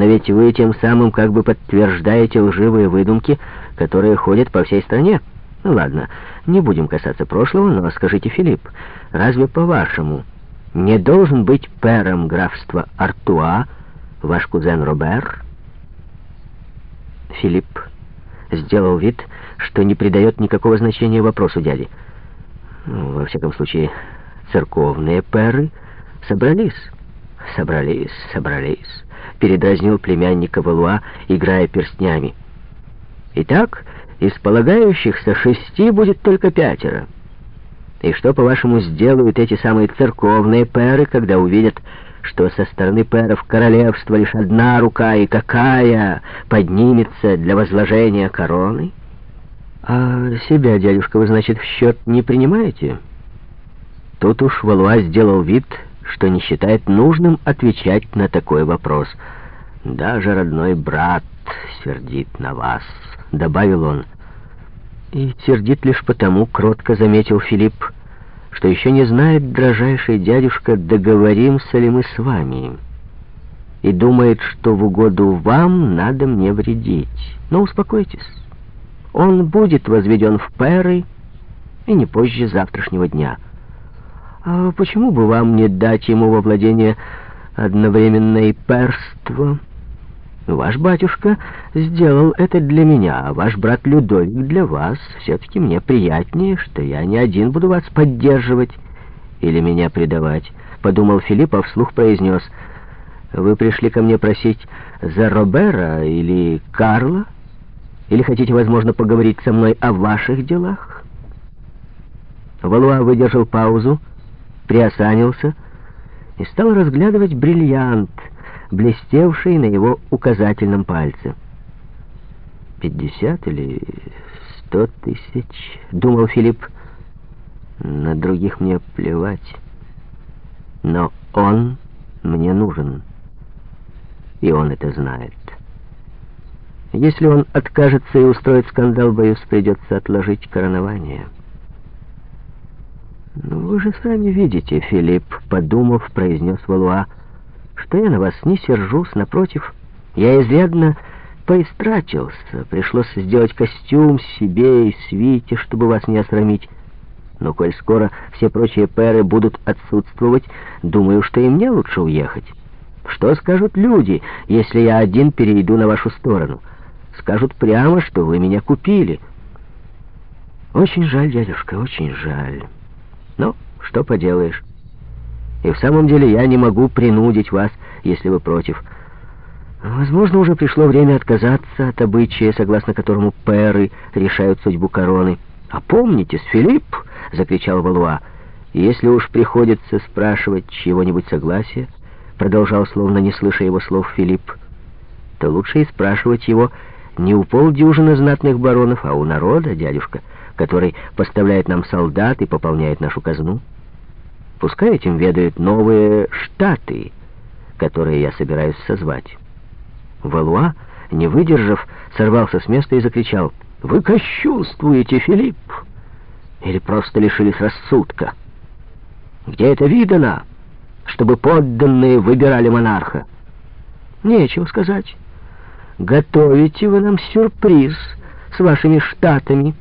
Но ведь вы тем самым как бы подтверждаете лживые выдумки, которые ходят по всей стране. Ну ладно, не будем касаться прошлого, но скажите, Филипп, разве по-вашему не должен быть пэром графства Артуа ваш кузен Робер? Филипп сделал вид, что не придает никакого значения вопросу дяди. Ну, во всяком случае, церковные пэры собрались. Собрались, собрались, передразнил племянника Валуа, играя перстнями. Итак, из полагающихся шести будет только пятеро. И что, по-вашему, сделают эти самые церковные пэры, когда увидят, что со стороны пэров королевства лишь одна рука, и какая поднимется для возложения короны? А себя, дядюшка, вы, значит, в счет не принимаете? Тут уж Валуа сделал вид, что не считает нужным отвечать на такой вопрос. «Даже родной брат сердит на вас», — добавил он. «И сердит лишь потому, — кротко заметил Филипп, — что еще не знает, дрожайший дядюшка, договоримся ли мы с вами, и думает, что в угоду вам надо мне вредить. Но успокойтесь, он будет возведен в пэры и не позже завтрашнего дня». А почему бы вам не дать ему во владение одновременное перство? Ваш батюшка сделал это для меня, а ваш брат Людовик для вас. Все-таки мне приятнее, что я не один буду вас поддерживать или меня предавать. Подумал Филипп, а вслух произнес. Вы пришли ко мне просить за Робера или Карла? Или хотите, возможно, поговорить со мной о ваших делах? Валуа выдержал паузу, приосанился и стал разглядывать бриллиант, блестевший на его указательном пальце. «Пятьдесят или сто тысяч?» — думал Филипп. «На других мне плевать. Но он мне нужен, и он это знает. Если он откажется и устроит скандал, боюсь, придется отложить коронование». «Ну, вы же сами видите, Филипп», — подумав, произнес Валуа, «что я на вас не сержусь, напротив, я изрядно поистратился, пришлось сделать костюм себе и свите, чтобы вас не осрамить. Но коль скоро все прочие пэры будут отсутствовать, думаю, что и мне лучше уехать. Что скажут люди, если я один перейду на вашу сторону? Скажут прямо, что вы меня купили». «Очень жаль, дядюшка, очень жаль». Ну, что поделаешь. И в самом деле я не могу принудить вас, если вы против. Возможно, уже пришло время отказаться от обычая, согласно которому пэры решают судьбу короны. «Опомнитесь, Филипп!» — закричал Валуа. «Если уж приходится спрашивать чьего-нибудь согласия, продолжал, словно не слыша его слов Филипп, то лучше и спрашивать его не у полдюжины знатных баронов, а у народа, дядюшка» который поставляет нам солдат и пополняет нашу казну. Пускай этим ведают новые штаты, которые я собираюсь созвать. Валуа, не выдержав, сорвался с места и закричал, «Вы кощунствуете, Филипп! Или просто лишились рассудка? Где это видано, чтобы подданные выбирали монарха? Нечего сказать. Готовите вы нам сюрприз с вашими штатами».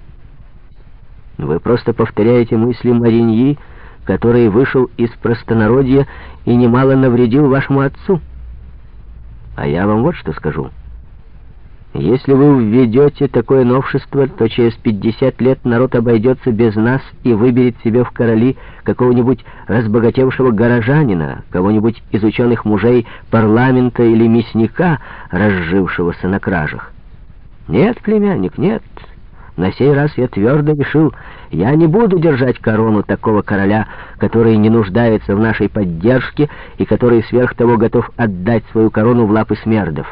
Вы просто повторяете мысли Мариньи, который вышел из простонародья и немало навредил вашему отцу. А я вам вот что скажу. Если вы введете такое новшество, то через 50 лет народ обойдется без нас и выберет себе в короли какого-нибудь разбогатевшего горожанина, кого-нибудь из ученых мужей парламента или мясника, разжившегося на кражах. Нет, племянник, нет. На сей раз я твердо решил, я не буду держать корону такого короля, который не нуждается в нашей поддержке и который сверх того готов отдать свою корону в лапы смердов.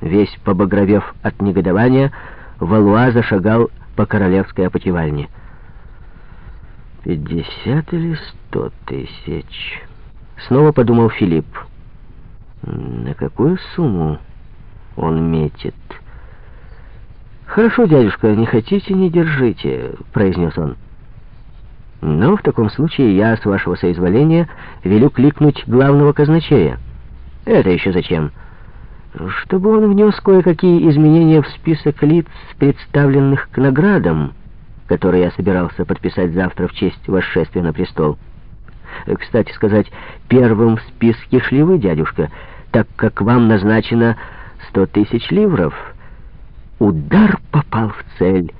Весь побагровев от негодования, Валуа зашагал по королевской опотевальне. «Пятьдесят или сто тысяч?» Снова подумал Филипп. «На какую сумму он метит?» «Хорошо, дядюшка, не хотите, не держите», — произнес он. «Но в таком случае я, с вашего соизволения, велю кликнуть главного казначея». «Это еще зачем?» чтобы он внес кое-какие изменения в список лиц, представленных к наградам, который я собирался подписать завтра в честь восшествия на престол. Кстати сказать, первым в списке шли вы, дядюшка, так как вам назначено сто тысяч ливров. Удар попал в цель.